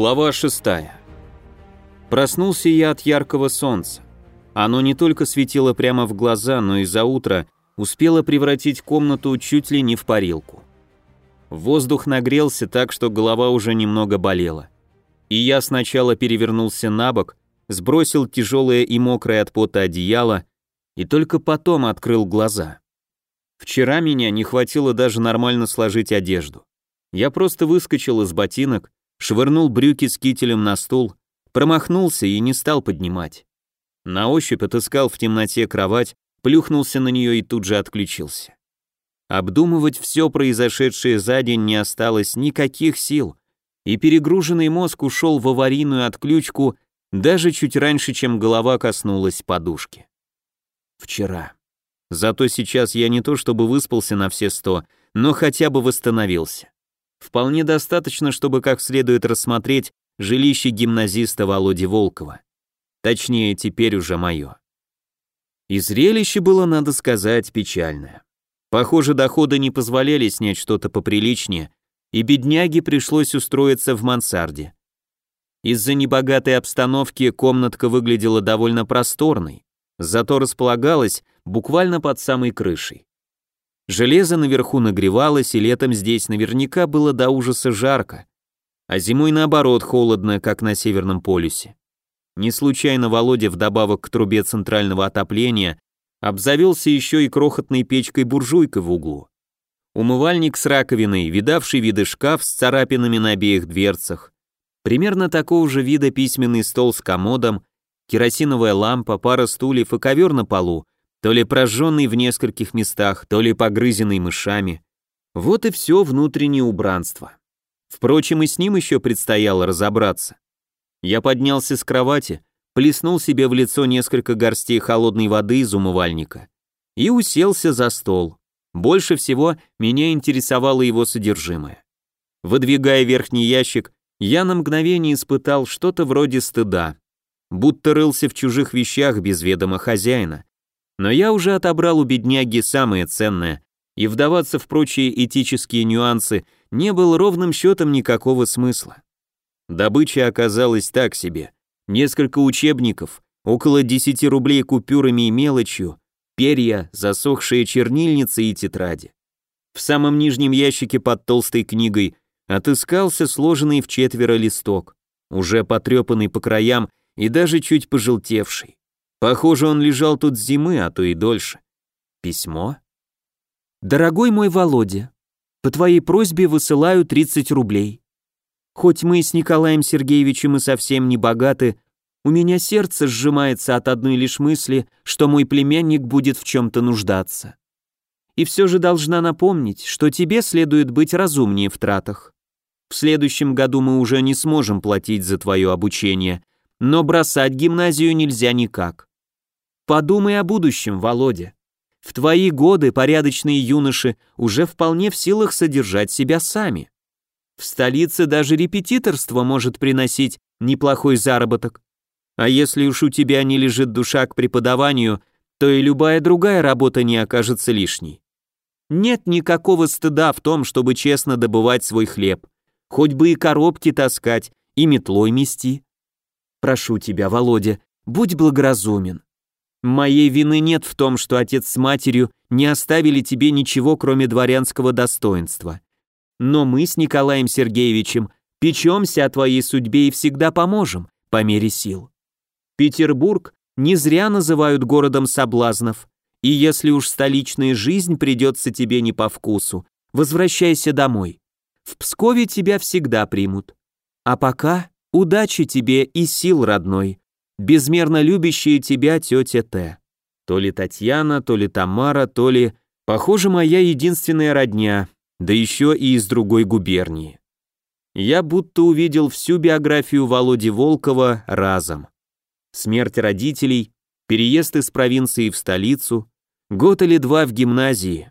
Глава 6. Проснулся я от яркого солнца. Оно не только светило прямо в глаза, но и за утро успело превратить комнату чуть ли не в парилку. Воздух нагрелся так, что голова уже немного болела. И я сначала перевернулся на бок, сбросил тяжелое и мокрое от пота одеяло и только потом открыл глаза. Вчера меня не хватило даже нормально сложить одежду. Я просто выскочил из ботинок, швырнул брюки с кителем на стул, промахнулся и не стал поднимать. На ощупь отыскал в темноте кровать, плюхнулся на нее и тут же отключился. Обдумывать все произошедшее за день не осталось никаких сил, и перегруженный мозг ушел в аварийную отключку даже чуть раньше, чем голова коснулась подушки. Вчера. Зато сейчас я не то чтобы выспался на все сто, но хотя бы восстановился. Вполне достаточно, чтобы как следует рассмотреть жилище гимназиста Володи Волкова. Точнее, теперь уже мое. И зрелище было, надо сказать, печальное. Похоже, доходы не позволяли снять что-то поприличнее, и бедняге пришлось устроиться в мансарде. Из-за небогатой обстановки комнатка выглядела довольно просторной, зато располагалась буквально под самой крышей. Железо наверху нагревалось, и летом здесь наверняка было до ужаса жарко, а зимой наоборот холодно, как на Северном полюсе. Не случайно Володя вдобавок к трубе центрального отопления обзавелся еще и крохотной печкой-буржуйкой в углу. Умывальник с раковиной, видавший виды шкаф с царапинами на обеих дверцах, примерно такого же вида письменный стол с комодом, керосиновая лампа, пара стульев и ковер на полу, то ли прожженный в нескольких местах, то ли погрызенный мышами. Вот и все внутреннее убранство. Впрочем, и с ним еще предстояло разобраться. Я поднялся с кровати, плеснул себе в лицо несколько горстей холодной воды из умывальника и уселся за стол. Больше всего меня интересовало его содержимое. Выдвигая верхний ящик, я на мгновение испытал что-то вроде стыда, будто рылся в чужих вещах без ведома хозяина. Но я уже отобрал у бедняги самое ценное, и вдаваться в прочие этические нюансы не было ровным счетом никакого смысла. Добыча оказалась так себе. Несколько учебников, около 10 рублей купюрами и мелочью, перья, засохшие чернильницы и тетради. В самом нижнем ящике под толстой книгой отыскался сложенный в четверо листок, уже потрепанный по краям и даже чуть пожелтевший. Похоже, он лежал тут с зимы, а то и дольше. Письмо? Дорогой мой Володя, по твоей просьбе высылаю 30 рублей. Хоть мы с Николаем Сергеевичем и совсем не богаты, у меня сердце сжимается от одной лишь мысли, что мой племянник будет в чем-то нуждаться. И все же должна напомнить, что тебе следует быть разумнее в тратах. В следующем году мы уже не сможем платить за твое обучение, но бросать гимназию нельзя никак. Подумай о будущем, Володя. В твои годы порядочные юноши уже вполне в силах содержать себя сами. В столице даже репетиторство может приносить неплохой заработок. А если уж у тебя не лежит душа к преподаванию, то и любая другая работа не окажется лишней. Нет никакого стыда в том, чтобы честно добывать свой хлеб. Хоть бы и коробки таскать, и метлой мести. Прошу тебя, Володя, будь благоразумен. Моей вины нет в том, что отец с матерью не оставили тебе ничего, кроме дворянского достоинства. Но мы с Николаем Сергеевичем печемся о твоей судьбе и всегда поможем, по мере сил. Петербург не зря называют городом соблазнов, и если уж столичная жизнь придется тебе не по вкусу, возвращайся домой. В Пскове тебя всегда примут. А пока удачи тебе и сил, родной безмерно любящая тебя тетя Т. То ли Татьяна, то ли Тамара, то ли... Похоже, моя единственная родня, да еще и из другой губернии. Я будто увидел всю биографию Володи Волкова разом. Смерть родителей, переезд из провинции в столицу, год или два в гимназии.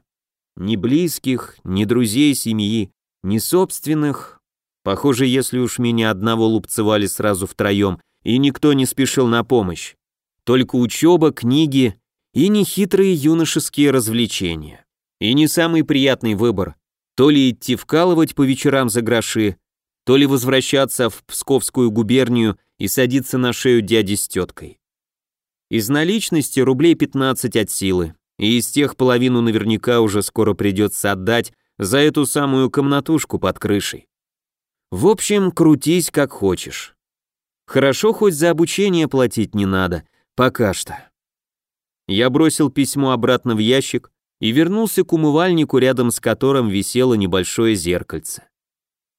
Ни близких, ни друзей семьи, ни собственных. Похоже, если уж меня одного лупцевали сразу втроем, и никто не спешил на помощь. Только учеба, книги и нехитрые юношеские развлечения. И не самый приятный выбор. То ли идти вкалывать по вечерам за гроши, то ли возвращаться в Псковскую губернию и садиться на шею дяди с теткой. Из наличности рублей 15 от силы, и из тех половину наверняка уже скоро придется отдать за эту самую комнатушку под крышей. В общем, крутись как хочешь. Хорошо, хоть за обучение платить не надо, пока что. Я бросил письмо обратно в ящик и вернулся к умывальнику, рядом с которым висело небольшое зеркальце.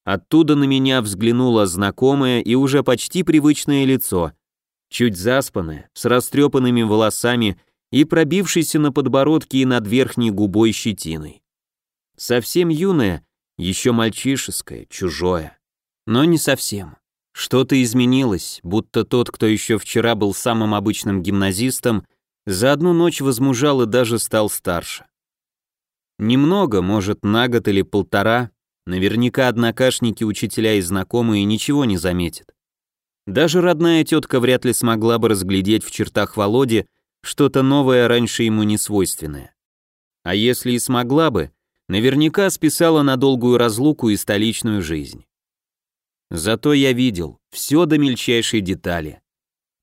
Оттуда на меня взглянуло знакомое и уже почти привычное лицо, чуть заспанное, с растрепанными волосами и пробившейся на подбородке и над верхней губой щетиной. Совсем юное, еще мальчишеское, чужое. Но не совсем. Что-то изменилось, будто тот, кто еще вчера был самым обычным гимназистом, за одну ночь возмужал и даже стал старше. Немного, может, на год или полтора, наверняка однокашники, учителя и знакомые ничего не заметят. Даже родная тетка вряд ли смогла бы разглядеть в чертах Володи что-то новое раньше ему не свойственное. А если и смогла бы, наверняка списала на долгую разлуку и столичную жизнь. Зато я видел все до мельчайшей детали.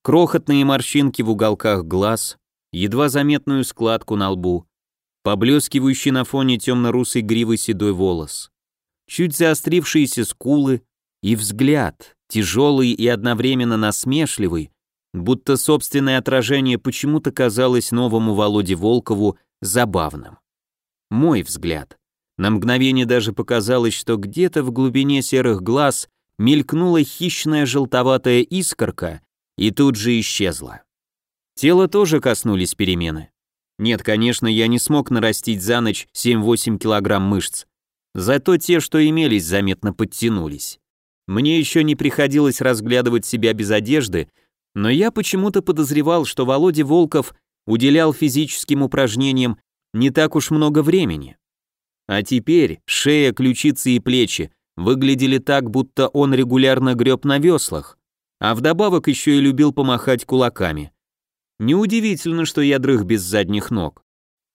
Крохотные морщинки в уголках глаз, едва заметную складку на лбу, поблескивающий на фоне темно-русой гривы седой волос, чуть заострившиеся скулы и взгляд, тяжелый и одновременно насмешливый, будто собственное отражение почему-то казалось новому Володе Волкову забавным. Мой взгляд. На мгновение даже показалось, что где-то в глубине серых глаз мелькнула хищная желтоватая искорка и тут же исчезла. Тело тоже коснулись перемены. Нет, конечно, я не смог нарастить за ночь 7-8 килограмм мышц, зато те, что имелись, заметно подтянулись. Мне еще не приходилось разглядывать себя без одежды, но я почему-то подозревал, что Володя Волков уделял физическим упражнениям не так уж много времени. А теперь шея, ключицы и плечи выглядели так, будто он регулярно греб на веслах, а вдобавок еще и любил помахать кулаками. Неудивительно, что я дрых без задних ног.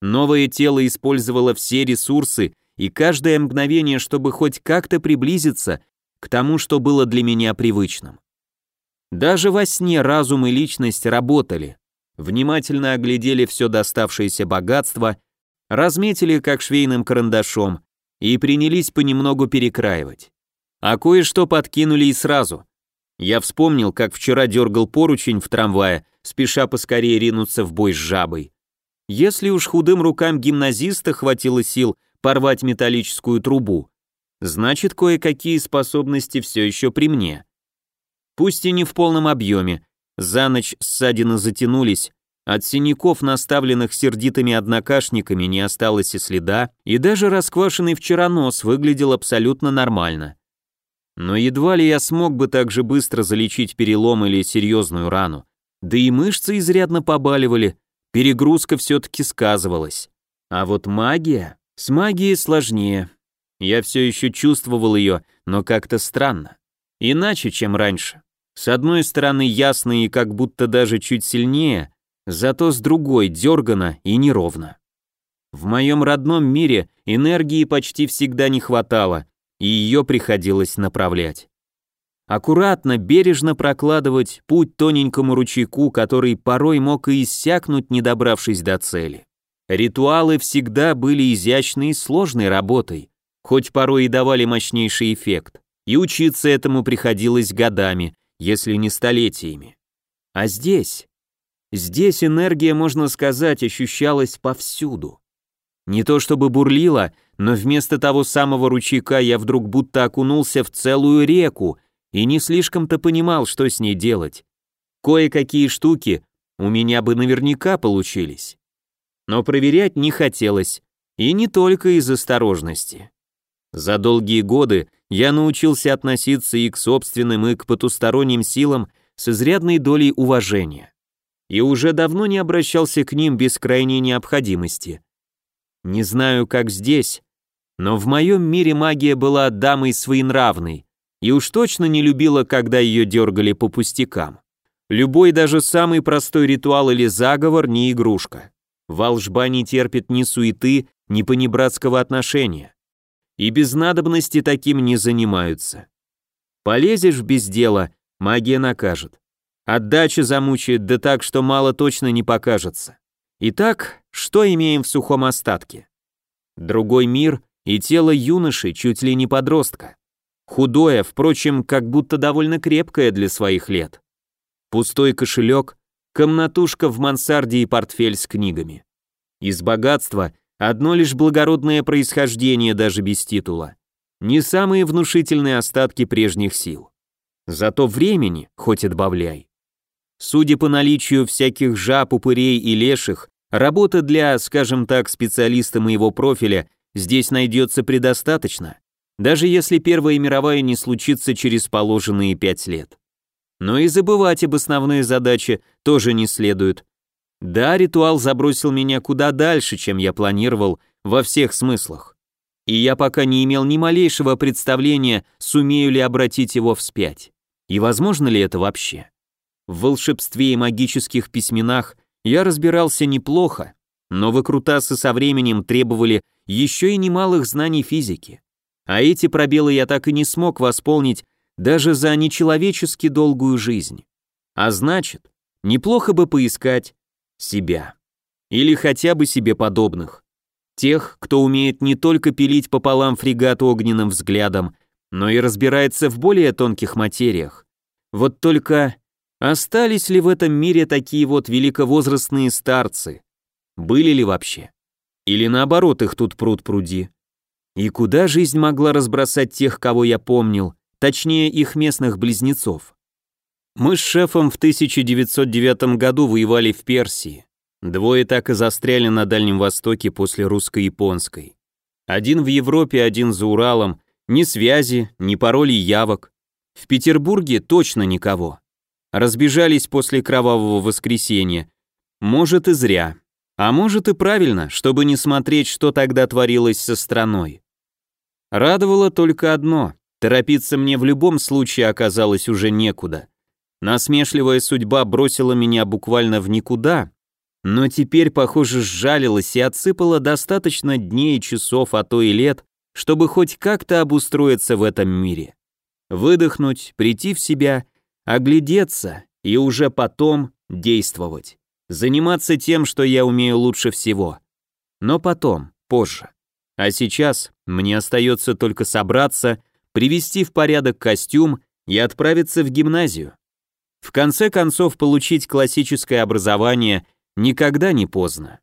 Новое тело использовало все ресурсы и каждое мгновение, чтобы хоть как-то приблизиться к тому, что было для меня привычным. Даже во сне разум и личность работали, внимательно оглядели все доставшееся богатство, разметили как швейным карандашом и принялись понемногу перекраивать. А кое-что подкинули и сразу. Я вспомнил, как вчера дергал поручень в трамвае, спеша поскорее ринуться в бой с жабой. Если уж худым рукам гимназиста хватило сил порвать металлическую трубу, значит, кое-какие способности все еще при мне. Пусть и не в полном объеме, за ночь ссадины затянулись, от синяков, наставленных сердитыми однокашниками, не осталось и следа, и даже расквашенный вчера нос выглядел абсолютно нормально. Но едва ли я смог бы так же быстро залечить перелом или серьезную рану. Да и мышцы изрядно побаливали, перегрузка все-таки сказывалась. А вот магия... С магией сложнее. Я все еще чувствовал ее, но как-то странно. Иначе, чем раньше. С одной стороны ясно и как будто даже чуть сильнее, зато с другой дергано и неровно. В моем родном мире энергии почти всегда не хватало, и ее приходилось направлять аккуратно, бережно прокладывать путь тоненькому ручейку, который порой мог и иссякнуть, не добравшись до цели. Ритуалы всегда были изящной и сложной работой, хоть порой и давали мощнейший эффект, и учиться этому приходилось годами, если не столетиями. А здесь? Здесь энергия, можно сказать, ощущалась повсюду. Не то чтобы бурлила, но вместо того самого ручейка я вдруг будто окунулся в целую реку, и не слишком-то понимал, что с ней делать. Кое-какие штуки у меня бы наверняка получились. Но проверять не хотелось, и не только из осторожности. За долгие годы я научился относиться и к собственным, и к потусторонним силам с изрядной долей уважения. И уже давно не обращался к ним без крайней необходимости. Не знаю, как здесь, но в моем мире магия была дамой своенравной, и уж точно не любила, когда ее дергали по пустякам. Любой даже самый простой ритуал или заговор не игрушка. Волжба не терпит ни суеты, ни понебратского отношения. И без надобности таким не занимаются. Полезешь без дела, магия накажет. Отдача замучает, да так, что мало точно не покажется. Итак, что имеем в сухом остатке? Другой мир и тело юноши, чуть ли не подростка. Худое, впрочем, как будто довольно крепкое для своих лет. Пустой кошелек, комнатушка в мансарде и портфель с книгами. Из богатства одно лишь благородное происхождение даже без титула. Не самые внушительные остатки прежних сил. Зато времени, хоть отбавляй. Судя по наличию всяких жаб, упырей и леших, работа для, скажем так, специалиста моего профиля здесь найдется предостаточно, даже если Первая мировая не случится через положенные пять лет. Но и забывать об основной задаче тоже не следует. Да, ритуал забросил меня куда дальше, чем я планировал, во всех смыслах. И я пока не имел ни малейшего представления, сумею ли обратить его вспять. И возможно ли это вообще? В волшебстве и магических письменах я разбирался неплохо, но выкрутасы со временем требовали еще и немалых знаний физики. А эти пробелы я так и не смог восполнить даже за нечеловечески долгую жизнь. А значит, неплохо бы поискать себя. Или хотя бы себе подобных. Тех, кто умеет не только пилить пополам фрегат огненным взглядом, но и разбирается в более тонких материях. Вот только остались ли в этом мире такие вот великовозрастные старцы? Были ли вообще? Или наоборот их тут пруд пруди? И куда жизнь могла разбросать тех, кого я помнил, точнее их местных близнецов? Мы с шефом в 1909 году воевали в Персии. Двое так и застряли на Дальнем Востоке после русско-японской. Один в Европе, один за Уралом, ни связи, ни паролей явок. В Петербурге точно никого. Разбежались после кровавого воскресенья. Может и зря. А может и правильно, чтобы не смотреть, что тогда творилось со страной. Радовало только одно — торопиться мне в любом случае оказалось уже некуда. Насмешливая судьба бросила меня буквально в никуда, но теперь, похоже, сжалилась и отсыпала достаточно дней часов, а то и лет, чтобы хоть как-то обустроиться в этом мире. Выдохнуть, прийти в себя, оглядеться и уже потом действовать заниматься тем, что я умею лучше всего. Но потом, позже. А сейчас мне остается только собраться, привести в порядок костюм и отправиться в гимназию. В конце концов, получить классическое образование никогда не поздно.